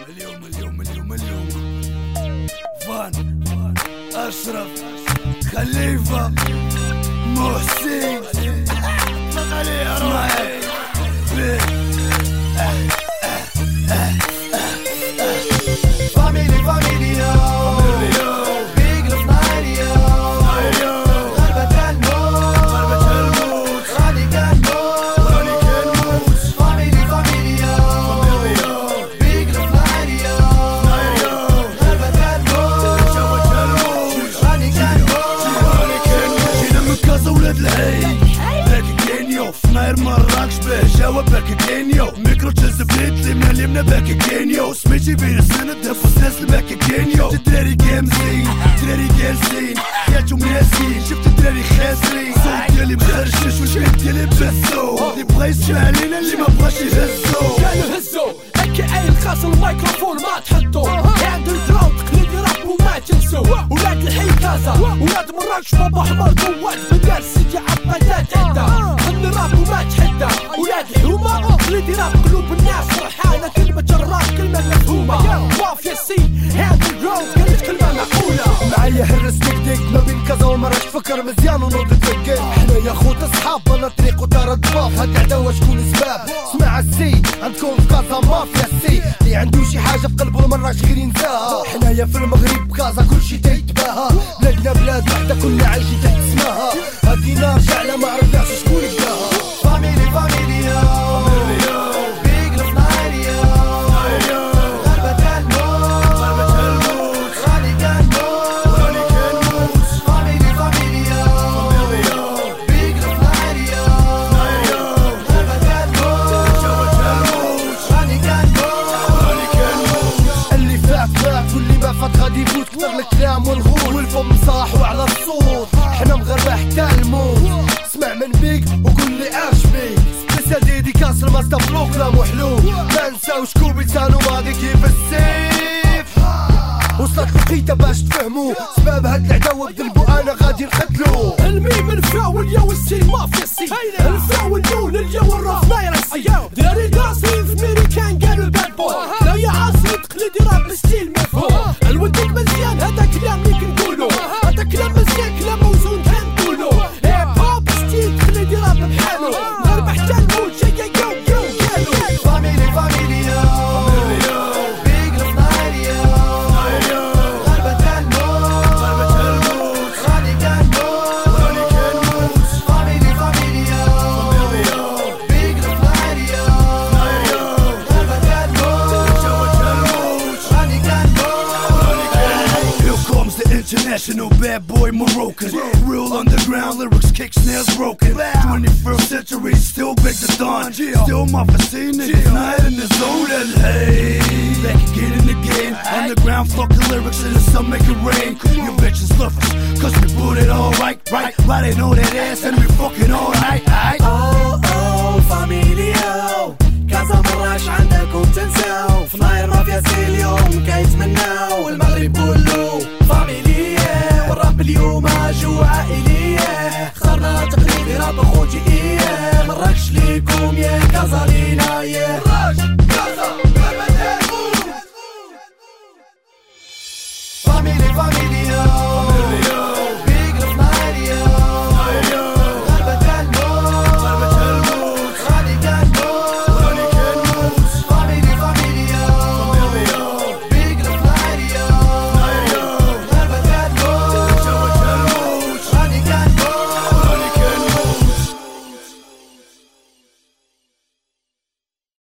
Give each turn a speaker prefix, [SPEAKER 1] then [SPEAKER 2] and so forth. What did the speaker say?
[SPEAKER 1] Малюм, малюм, малюм, малюм. Ван, Ашраф, Халифа, Мухсин, Махали, Армай. لمنا لمنا باكي كينيو سميتي بين السنة دافوس ناس باكي كينيو شفت دراري جامزين دراري جالسين حياتهم ياسين شفت دراري خاسرين. صوت ديالي مخرشش والبيت ديالي بسو اللي بغا يسمع علينا اللي ما بغاش يهزو.
[SPEAKER 2] كانوا هزوا اكي اي الخاص الميكروفون ما تحطوا عند الجراوند تقليدي راب وما تنسوا ولاد الحي ولاد مراكش بابا حمار قوات بدار سيدي عبادات عدا غني راب وما تحدى. ولاد الحومة تقليدي راب قلوب الناس. فرحانة كلمة الراب كلمة مفهومة وافيا سي عند الجراوند قالت كلمة معقولة
[SPEAKER 3] معايا هرس ديك ديك ما بين كذا ومراش فكر مزيان ونوض تفكر. إحنا يا خوت أصحاب بلا طريق وترى الضباف هاد العداوة شكون سباب اسمع السي عندكم في كازا مافيا السي اللي عنده شي حاجة في قلبه مراش غير ينساها. حنايا في المغرب كازا كلشي تيتباها. بلادنا بلاد وحدة كلنا عايشين تحت اسمها هادي نار شعلة ما عرفناش شكون والفم صاح وعلى الصوت. حنا مغربة حتى الموت اسمع من بيك وقول لي اش بيك. سبيسيال ديديكاس الماستر بلوك لا محلول ما نساوش كوبي لسانو ماضي كيف السيف. وصلت لقيته باش تفهموا سباب هاد العداوة بذنبو أنا غادي نقتلو.
[SPEAKER 2] الميم الفاول يا والسين مافيا السي الفاول نون اليوم الراس
[SPEAKER 1] international bad boy Moroccan. Real underground lyrics, kick snares broken. 21st century, still big the dawn. Still my facine, niggas not in the zone. And hey, back again and again. Underground fucking lyrics in the sun make it rain. You bitches love us, cause we put it all right, right. Right, they know that ass and we fucking all right, alright.
[SPEAKER 2] kumie kazali